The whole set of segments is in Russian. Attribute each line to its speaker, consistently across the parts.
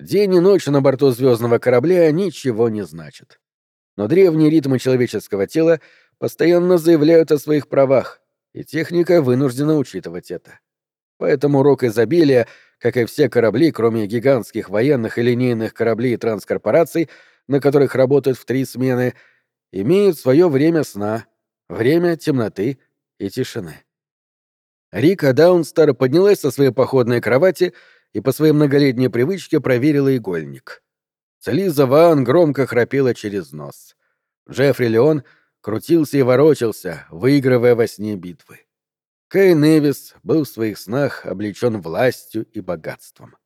Speaker 1: День и ночь на борту звездного корабля ничего не значат. Но древние ритмы человеческого тела постоянно заявляют о своих правах, и техника вынуждена учитывать это. Поэтому рок изобилия, как и все корабли, кроме гигантских военных и линейных кораблей транскорпораций, на которых работают в три смены, имеют свое время сна, время темноты и тишины. Рика Даунстар поднялась со своей походной кровати и по своей многолетней привычке проверила игольник. Целиза Ваан громко храпела через нос. Джеффри Леон крутился и ворочался, выигрывая во сне битвы. Кей Невис был в своих снах облечен властью и богатством.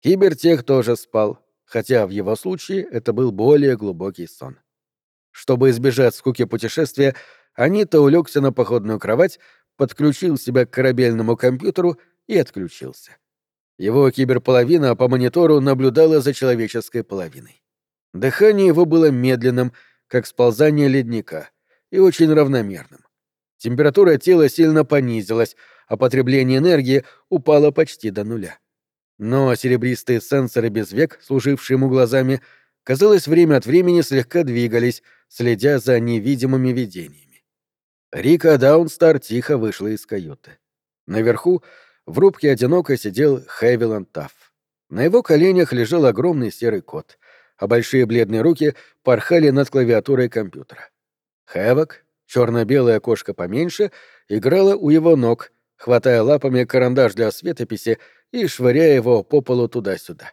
Speaker 1: Кибертех тоже спал, хотя в его случае это был более глубокий сон. Чтобы избежать скуки путешествия, Анита улегся на походную кровать, подключил себя к корабельному компьютеру и отключился. Его киберполовина по монитору наблюдала за человеческой половиной. Дыхание его было медленным, как сползание ледника, и очень равномерным. Температура тела сильно понизилась, а потребление энергии упало почти до нуля. Но серебристые сенсоры без век, служившие ему глазами, казалось, время от времени слегка двигались, следя за невидимыми видениями. Рика Даунстар тихо вышла из каюты. Наверху в рубке одиноко сидел Хэвиланд Тафф. На его коленях лежал огромный серый кот, а большие бледные руки порхали над клавиатурой компьютера. Хэвок, черно-белая кошка поменьше, играла у его ног, хватая лапами карандаш для светописи и швыряя его по полу туда-сюда.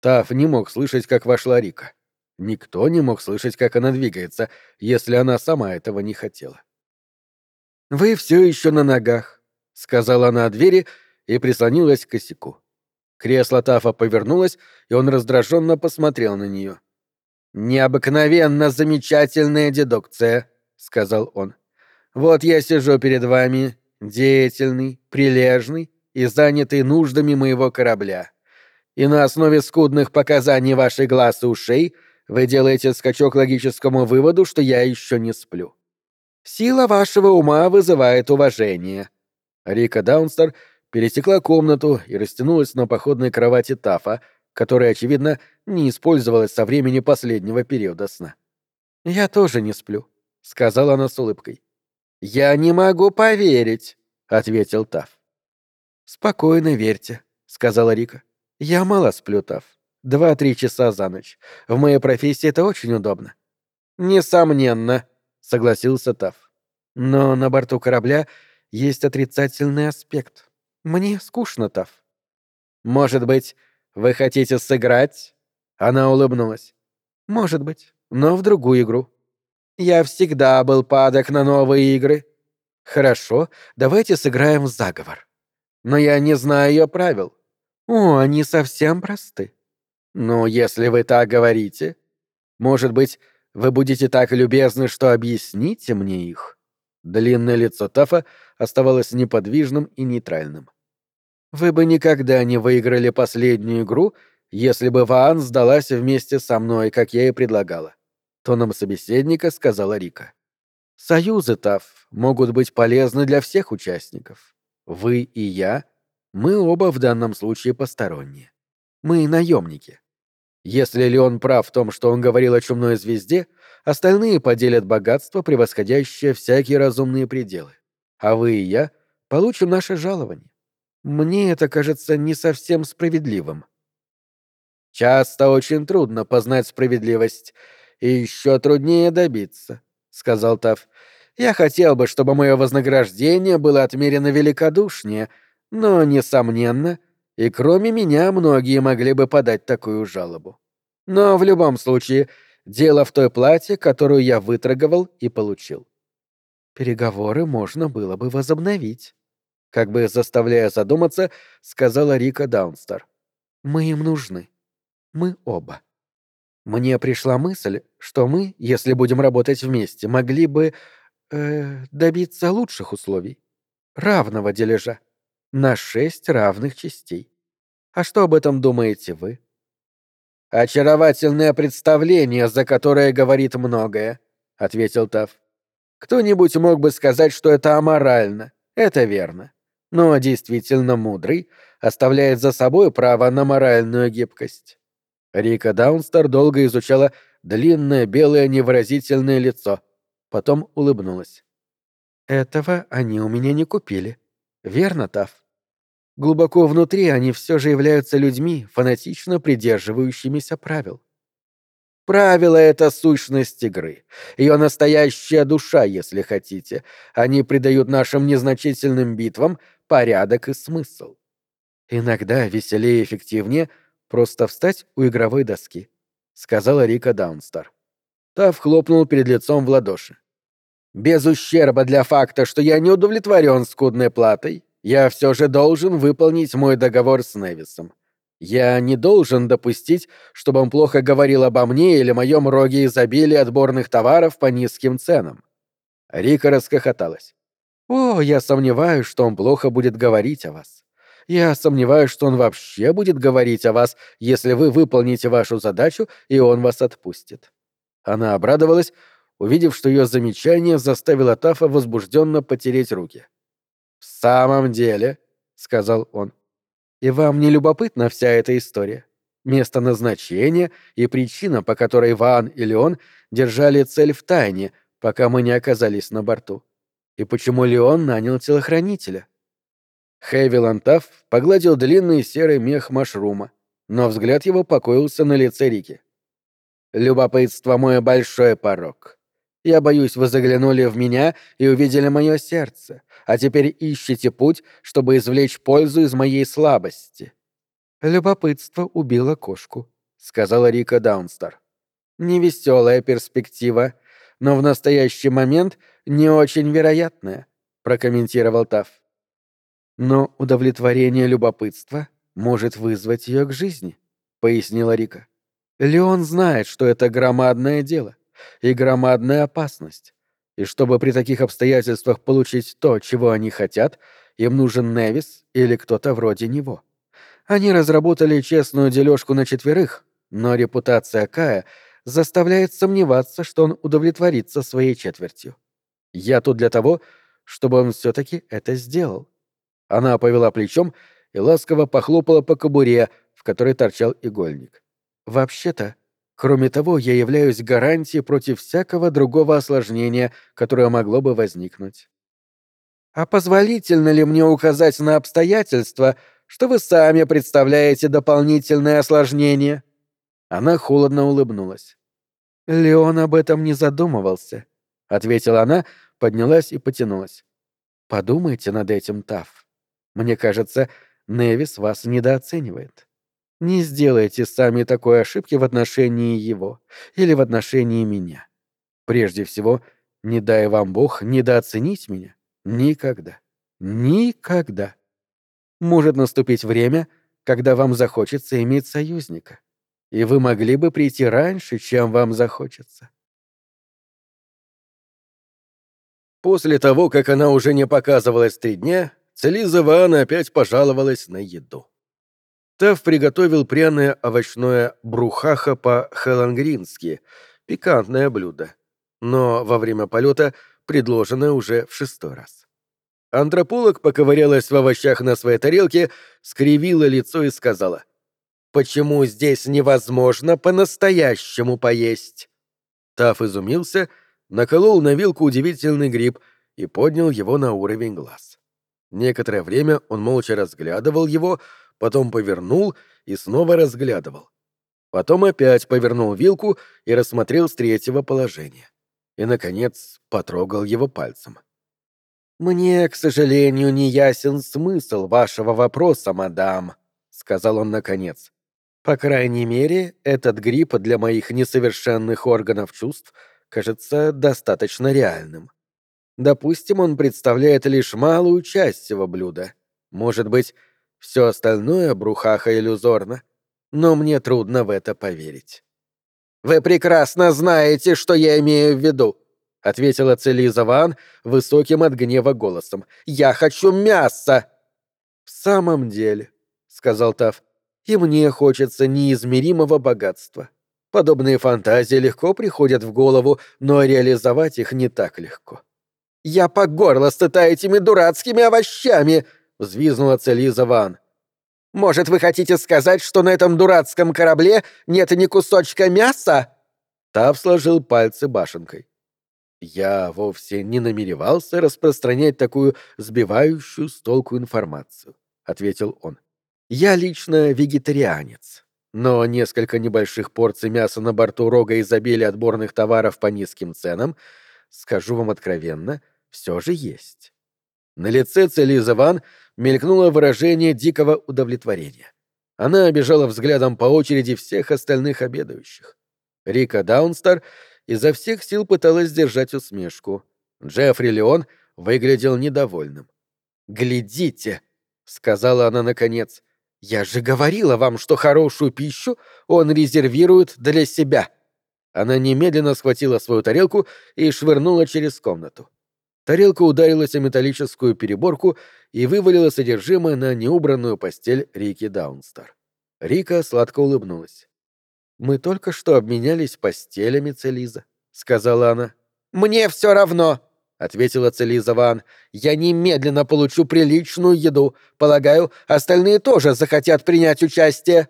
Speaker 1: Тафф не мог слышать, как вошла Рика. Никто не мог слышать, как она двигается, если она сама этого не хотела. «Вы все еще на ногах», — сказала она о двери и прислонилась к косяку. Кресло Тафа повернулось, и он раздраженно посмотрел на нее. «Необыкновенно замечательная дедукция», — сказал он. «Вот я сижу перед вами, деятельный, прилежный и занятый нуждами моего корабля. И на основе скудных показаний ваших глаз и ушей вы делаете скачок логическому выводу, что я еще не сплю. Сила вашего ума вызывает уважение. Рика Даунстер пересекла комнату и растянулась на походной кровати Тафа, которая, очевидно, не использовалась со времени последнего периода сна. «Я тоже не сплю», — сказала она с улыбкой. «Я не могу поверить», — ответил Таф. «Спокойно верьте», — сказала Рика. «Я мало сплю, Таф. Два-три часа за ночь. В моей профессии это очень удобно». «Несомненно», — согласился Таф. «Но на борту корабля есть отрицательный аспект. Мне скучно, Тав. Может быть, вы хотите сыграть? Она улыбнулась. Может быть, но в другую игру. Я всегда был падок на новые игры. Хорошо, давайте сыграем в заговор. Но я не знаю ее правил. О, они совсем просты. Ну, если вы так говорите, может быть, вы будете так любезны, что объясните мне их? Длинное лицо Тафа оставалось неподвижным и нейтральным. «Вы бы никогда не выиграли последнюю игру, если бы Ваан сдалась вместе со мной, как я и предлагала», — тоном собеседника сказала Рика. «Союзы, Таф, могут быть полезны для всех участников. Вы и я, мы оба в данном случае посторонние. Мы наемники. Если ли он прав в том, что он говорил о чумной звезде, остальные поделят богатство, превосходящее всякие разумные пределы. А вы и я получим наше жалование. Мне это кажется не совсем справедливым. Часто очень трудно познать справедливость, и еще труднее добиться, сказал Тав. Я хотел бы, чтобы мое вознаграждение было отмерено великодушнее, но, несомненно, и кроме меня многие могли бы подать такую жалобу. Но в любом случае, дело в той плате, которую я выторговал и получил. Переговоры можно было бы возобновить. Как бы заставляя задуматься, сказала Рика Даунстар. Мы им нужны. Мы оба. Мне пришла мысль, что мы, если будем работать вместе, могли бы э, добиться лучших условий. Равного дележа на шесть равных частей. А что об этом думаете вы? Очаровательное представление, за которое говорит многое, ответил Тав. Кто-нибудь мог бы сказать, что это аморально. Это верно. Но действительно мудрый оставляет за собой право на моральную гибкость. Рика Даунстер долго изучала длинное белое невыразительное лицо, потом улыбнулась. «Этого они у меня не купили. Верно, Тав? Глубоко внутри они все же являются людьми, фанатично придерживающимися правил. Правило — это сущность игры. Ее настоящая душа, если хотите. Они придают нашим незначительным битвам порядок и смысл. Иногда веселее и эффективнее просто встать у игровой доски, — сказала Рика Даунстар. Тав хлопнул перед лицом в ладоши. Без ущерба для факта, что я не удовлетворен скудной платой, я все же должен выполнить мой договор с Невисом. Я не должен допустить, чтобы он плохо говорил обо мне или моем роге изобилия отборных товаров по низким ценам. Рика расхохоталась. «О, я сомневаюсь, что он плохо будет говорить о вас. Я сомневаюсь, что он вообще будет говорить о вас, если вы выполните вашу задачу, и он вас отпустит». Она обрадовалась, увидев, что ее замечание заставило Тафа возбужденно потереть руки. «В самом деле», — сказал он, и вам не любопытна вся эта история? Место назначения и причина, по которой Ван и Леон держали цель в тайне, пока мы не оказались на борту. И почему Леон нанял телохранителя? Хэви Лантаф погладил длинный серый мех машрума, но взгляд его покоился на лице Рики. «Любопытство — мой большой порог. Я боюсь, вы заглянули в меня и увидели мое сердце, а теперь ищете путь, чтобы извлечь пользу из моей слабости». «Любопытство убило кошку», — сказала Рика Даунстар. «Невеселая перспектива, но в настоящий момент не очень вероятная», — прокомментировал Таф. «Но удовлетворение любопытства может вызвать ее к жизни», — пояснила Рика. «Леон знает, что это громадное дело и громадная опасность. И чтобы при таких обстоятельствах получить то, чего они хотят, им нужен Невис или кто-то вроде него. Они разработали честную дележку на четверых, но репутация Кая заставляет сомневаться, что он удовлетворится своей четвертью. Я тут для того, чтобы он все-таки это сделал. Она повела плечом и ласково похлопала по кобуре, в которой торчал игольник. Вообще-то, Кроме того, я являюсь гарантией против всякого другого осложнения, которое могло бы возникнуть. А позволительно ли мне указать на обстоятельства, что вы сами представляете дополнительное осложнение? Она холодно улыбнулась. Леон об этом не задумывался, ответила она, поднялась и потянулась. Подумайте над этим, Тав. Мне кажется, Невис вас недооценивает. Не сделайте сами такой ошибки в отношении его или в отношении меня. Прежде всего, не дай вам Бог недооценить меня. Никогда. Никогда. Может наступить время, когда вам захочется иметь союзника. И вы могли бы прийти раньше, чем вам захочется. После того, как она уже не показывалась три дня, Целиза Ваана опять пожаловалась на еду. Тав приготовил пряное овощное брухаха по-хелангрински, пикантное блюдо, но во время полета предложенное уже в шестой раз. Антрополог поковырялась в овощах на своей тарелке, скривила лицо и сказала, «Почему здесь невозможно по-настоящему поесть?» Тав изумился, наколол на вилку удивительный гриб и поднял его на уровень глаз. Некоторое время он молча разглядывал его, потом повернул и снова разглядывал. Потом опять повернул вилку и рассмотрел с третьего положения. И, наконец, потрогал его пальцем. «Мне, к сожалению, не ясен смысл вашего вопроса, мадам», — сказал он наконец. «По крайней мере, этот грипп для моих несовершенных органов чувств кажется достаточно реальным. Допустим, он представляет лишь малую часть всего блюда. Может быть, все остальное брухаха иллюзорно, но мне трудно в это поверить. «Вы прекрасно знаете, что я имею в виду», — ответила Целиза Ван высоким от гнева голосом. «Я хочу мяса!» «В самом деле», — сказал Тав, — «и мне хочется неизмеримого богатства. Подобные фантазии легко приходят в голову, но реализовать их не так легко». «Я по горло стыта этими дурацкими овощами!» — взвизнула Целиза Ван.
Speaker 2: «Может, вы хотите сказать, что на этом дурацком корабле нет ни кусочка мяса?»
Speaker 1: Тав сложил пальцы башенкой. Я вовсе не намеревался распространять такую сбивающую с толку информацию, ответил он. Я лично вегетарианец, но несколько небольших порций мяса на борту рога изобилия отборных товаров по низким ценам, скажу вам откровенно, все же есть. На лице Целиза Ван мелькнуло выражение дикого удовлетворения. Она обижала взглядом по очереди всех остальных обедающих. Рика Даунстар изо всех сил пыталась сдержать усмешку. Джеффри Леон выглядел недовольным. «Глядите!» — сказала она наконец. «Я же говорила вам, что хорошую пищу он резервирует для себя!» Она немедленно схватила свою тарелку и швырнула через комнату. Тарелка ударилась о металлическую переборку и вывалила содержимое на неубранную постель Рики Даунстар. Рика сладко улыбнулась. «Мы только что обменялись постелями, Целиза», — сказала она.
Speaker 2: «Мне все равно», — ответила
Speaker 1: Целиза Ван.
Speaker 2: «Я немедленно получу приличную еду. Полагаю, остальные тоже захотят принять участие».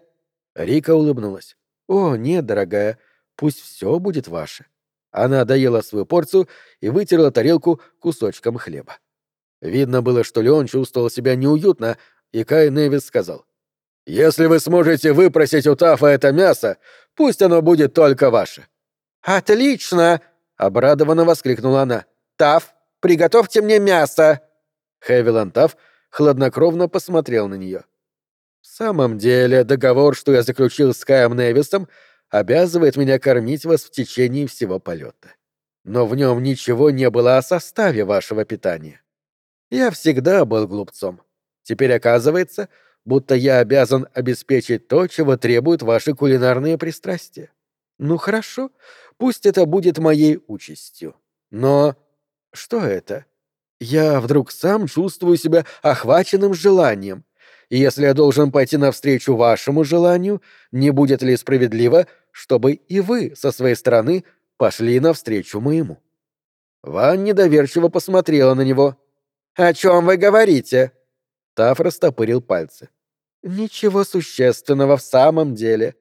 Speaker 1: Рика улыбнулась. «О, нет, дорогая, пусть все будет ваше». Она доела свою порцию и вытерла тарелку кусочком хлеба. Видно было, что Леон чувствовал себя неуютно, и Кай Невис сказал. Если вы сможете выпросить у Тафа это мясо, пусть оно будет только ваше».
Speaker 2: «Отлично!» — обрадованно воскликнула она. «Таф, приготовьте мне мясо!»
Speaker 1: Хевилан Таф хладнокровно посмотрел на нее. «В самом деле, договор, что я заключил с Каем Невисом, обязывает меня кормить вас в течение всего полета. Но в нем ничего не было о составе вашего питания. Я всегда был глупцом. Теперь оказывается, будто я обязан обеспечить то, чего требуют ваши кулинарные пристрастия. Ну хорошо, пусть это будет моей участью. Но что это? Я вдруг сам чувствую себя охваченным желанием. И если я должен пойти навстречу вашему желанию, не будет ли справедливо, чтобы и вы со своей стороны пошли навстречу моему? Ван недоверчиво посмотрела на него.
Speaker 2: «О чем вы говорите?»
Speaker 1: Таф растопырил пальцы. «Ничего существенного в самом деле.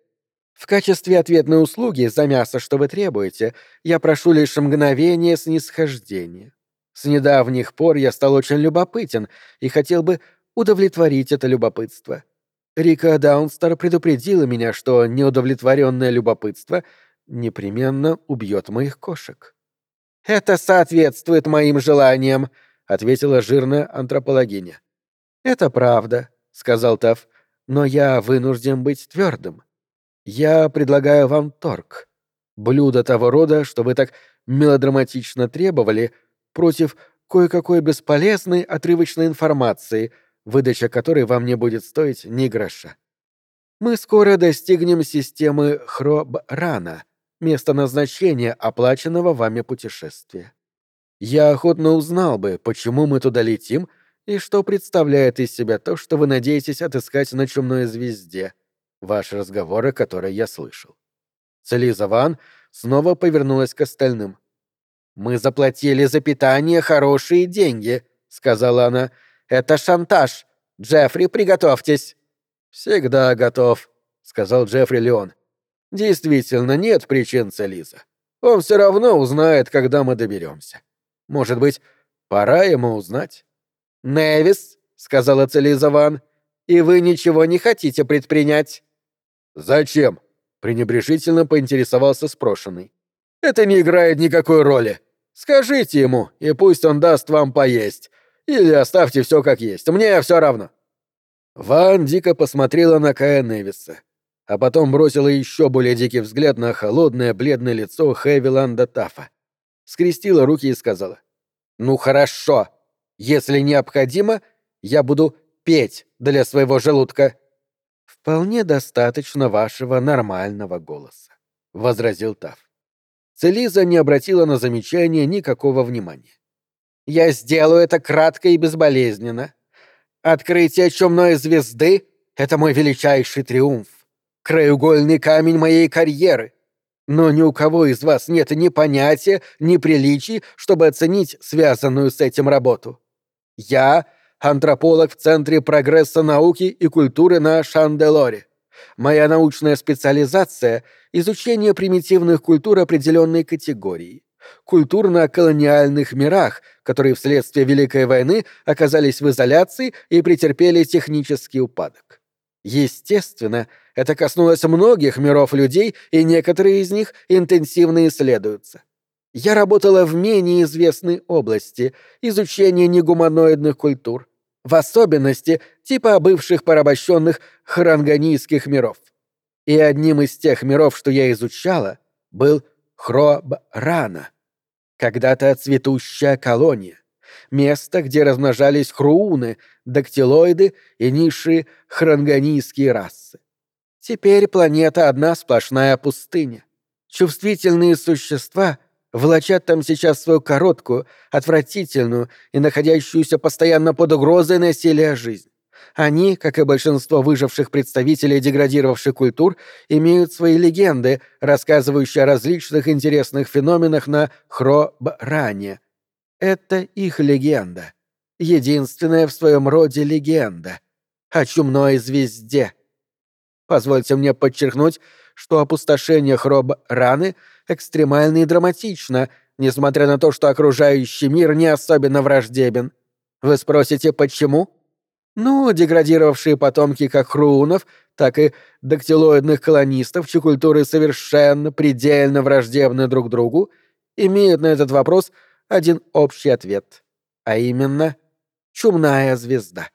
Speaker 1: В качестве ответной услуги за мясо, что вы требуете, я прошу лишь мгновение снисхождения. С недавних пор я стал очень любопытен и хотел бы удовлетворить это любопытство. Рика Даунстер предупредила меня, что неудовлетворенное любопытство непременно убьет моих кошек.
Speaker 2: «Это соответствует моим желаниям», — ответила жирная антропологиня.
Speaker 1: «Это правда», — сказал Тав, — «но я вынужден быть твердым. Я предлагаю вам торг. Блюдо того рода, что вы так мелодраматично требовали, против кое-какой бесполезной отрывочной информации, выдача которой вам не будет стоить ни гроша. Мы скоро достигнем системы Хроб-Рана, места назначения оплаченного вами путешествия. Я охотно узнал бы, почему мы туда летим — и что представляет из себя то, что вы надеетесь отыскать на чумной звезде? Ваши разговоры, которые я слышал. Целиза Ван снова повернулась к остальным. «Мы заплатили за питание хорошие деньги», — сказала она. «Это шантаж. Джеффри, приготовьтесь». «Всегда готов», — сказал Джеффри Леон. «Действительно, нет причин, Целиза. Он все равно узнает, когда мы доберемся. Может быть, пора ему узнать».
Speaker 2: «Невис», — сказала Целизаван, — «и вы ничего не хотите предпринять?»
Speaker 1: «Зачем?» — пренебрежительно поинтересовался спрошенный. «Это не играет никакой роли. Скажите ему, и пусть он даст вам поесть. Или оставьте все как есть. Мне все равно». Ван дико посмотрела на Кая Невиса, а потом бросила еще более дикий взгляд на холодное бледное лицо Хэвиланда Тафа. Скрестила руки и сказала. «Ну хорошо, если необходимо, я буду петь для своего желудка. Вполне достаточно вашего нормального голоса, возразил Тав. Целиза не обратила на замечание никакого внимания. Я сделаю это кратко и безболезненно. Открытие чумной звезды — это мой величайший триумф, краеугольный камень моей карьеры. Но ни у кого из вас нет ни понятия, ни приличий, чтобы оценить связанную с этим работу. Я
Speaker 2: антрополог в Центре прогресса науки и культуры на Шанделоре. Моя научная специализация — изучение примитивных культур определенной категории. Культурно-колониальных мирах, которые вследствие Великой войны оказались в изоляции и претерпели технический упадок. Естественно, это коснулось многих миров людей, и некоторые из них интенсивно исследуются. Я работала в менее известной области — изучения негуманоидных культур, в особенности типа бывших порабощенных харанганийских миров. И одним из тех миров, что я изучала, был Хробрана, когда-то цветущая колония, место, где размножались хрууны, дактилоиды и низшие хранганийские расы. Теперь планета одна сплошная пустыня. Чувствительные существа — влачат там сейчас свою короткую, отвратительную и находящуюся постоянно под угрозой насилия жизнь. Они, как и большинство выживших представителей деградировавших культур, имеют свои легенды, рассказывающие о различных интересных феноменах на Хробране. Это их легенда. Единственная в своем роде легенда. О чумной звезде. Позвольте мне подчеркнуть, что опустошение Хроб-Раны экстремально и драматично, несмотря на то, что окружающий мир не особенно враждебен. Вы спросите, почему? Ну, деградировавшие потомки как хруунов, так и дактилоидных колонистов, чьи культуры совершенно, предельно враждебны друг другу, имеют на этот вопрос один общий ответ, а именно чумная звезда.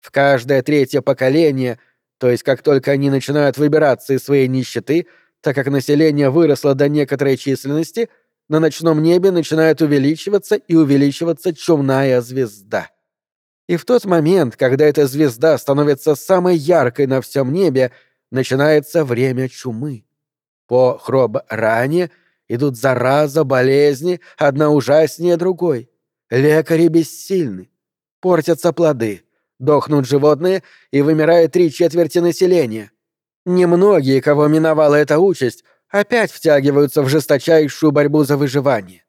Speaker 2: В каждое третье поколение — то есть как только они начинают выбираться из своей нищеты, так как население выросло до некоторой численности, на ночном небе начинает увеличиваться и увеличиваться чумная звезда. И в тот момент, когда эта звезда становится самой яркой на всем небе, начинается время чумы. По хроб-ране идут зараза, болезни, одна ужаснее другой. Лекари бессильны. Портятся плоды дохнут животные и вымирает три четверти населения. Немногие, кого миновала эта участь, опять втягиваются в жесточайшую борьбу за выживание.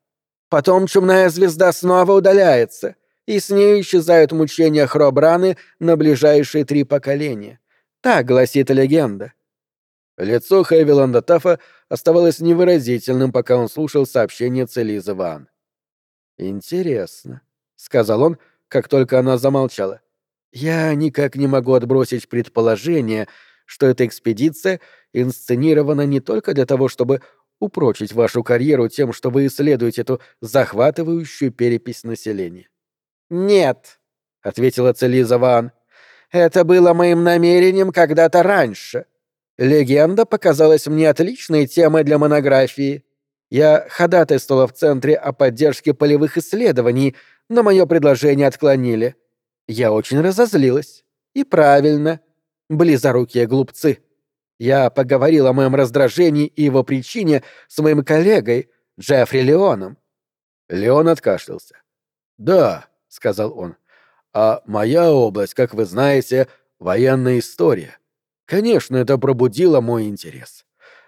Speaker 2: Потом чумная звезда снова удаляется, и с ней исчезают мучения Хробраны на ближайшие три поколения. Так гласит легенда. Лицо Хэвиланда Тафа оставалось невыразительным, пока он слушал сообщение Целизы Ван. «Интересно», — сказал он, как только она замолчала. Я никак не могу отбросить предположение, что эта экспедиция инсценирована не только для того, чтобы упрочить вашу карьеру тем, что вы исследуете эту захватывающую перепись населения. «Нет», — ответила Целиза Ван, — «это было моим намерением когда-то раньше. Легенда показалась мне отличной темой для монографии. Я ходатайствовала в Центре о поддержке полевых исследований, но мое предложение отклонили. Я очень разозлилась. И правильно. Близорукие глупцы. Я поговорил о моем раздражении и его причине с моим коллегой, Джеффри Леоном. Леон откашлялся. «Да», — сказал он, — «а моя область, как вы знаете, военная история. Конечно, это пробудило мой интерес.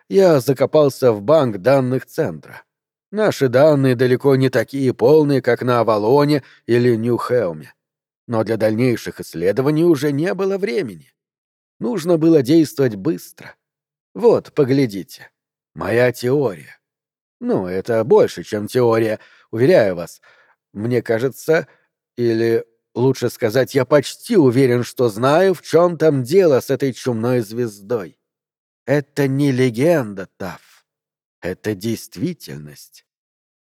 Speaker 2: Я закопался в банк данных центра. Наши данные далеко не такие полные, как на Авалоне или Нью-Хелме но для дальнейших исследований уже не было времени. Нужно было действовать быстро. Вот, поглядите. Моя теория. Ну, это больше, чем теория, уверяю вас. Мне кажется, или лучше сказать, я почти уверен, что знаю, в чем там дело с этой чумной звездой. Это не легенда, Таф. Это действительность.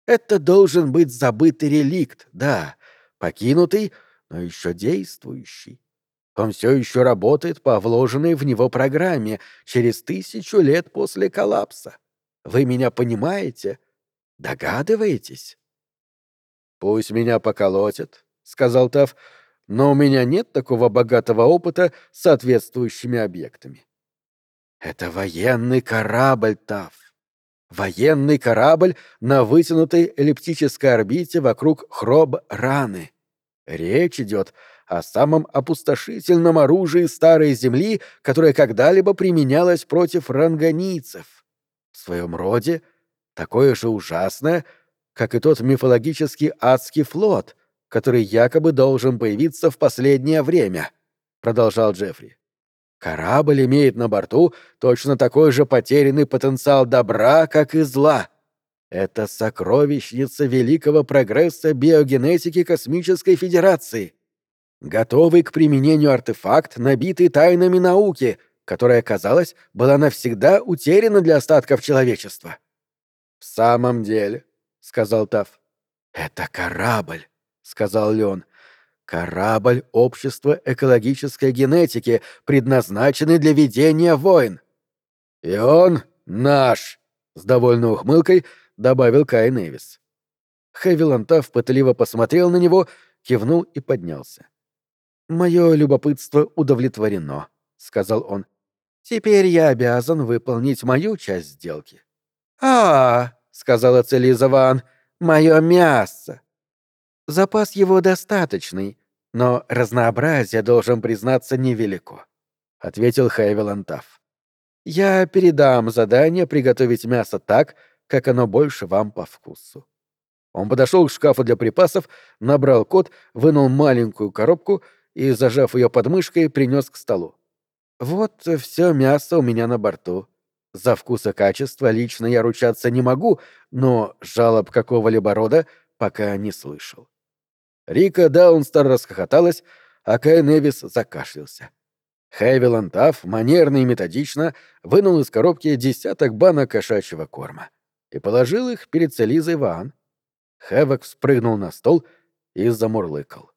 Speaker 2: Это должен быть забытый реликт, да, покинутый, но еще действующий. Он все еще работает по вложенной в него программе через тысячу лет после коллапса. Вы меня понимаете? Догадываетесь? «Пусть меня поколотят», — сказал Тав, — «но у меня нет такого богатого опыта с соответствующими объектами». «Это военный корабль, Тав. Военный корабль на вытянутой эллиптической орбите вокруг Хроб-Раны. Речь идет о самом опустошительном оружии старой земли, которое когда-либо применялось против ранганийцев. В своем роде такое же ужасное, как и тот мифологический адский флот,
Speaker 1: который якобы должен появиться в последнее время, продолжал Джеффри. Корабль имеет на борту точно такой же потерянный потенциал добра, как и зла. Это сокровищница великого прогресса биогенетики Космической Федерации. Готовый к применению артефакт, набитый тайнами науки, которая, казалось, была навсегда утеряна для остатков человечества. «В самом деле», — сказал Таф. «Это корабль», — сказал Леон. «Корабль общества экологической генетики, предназначенный для ведения войн». «И он наш», — с довольной ухмылкой добавил Кай Невис. Хэвилан Тафф пытливо посмотрел на него, кивнул и поднялся. «Мое любопытство удовлетворено», — сказал он. «Теперь я обязан выполнить мою часть сделки». «А, -а — сказала Целиза Ван, — мое мясо. Запас его достаточный, но разнообразие, должен признаться, невелико, — ответил Хайвел Тафф. Я передам задание приготовить мясо так, как оно больше вам по вкусу. Он подошел к шкафу для припасов, набрал код, вынул маленькую коробку и, зажав ее под мышкой, принес к столу. Вот все мясо у меня на борту. За вкус и качество лично я ручаться не могу, но жалоб какого-либо рода пока не слышал. Рика Даунстар расхохоталась, а Кай Невис закашлялся. Хэвилан Тафф манерно и методично вынул из коробки десяток банок кошачьего корма и положил их перед Целизой Ван. Хэвок спрыгнул на стол и замурлыкал.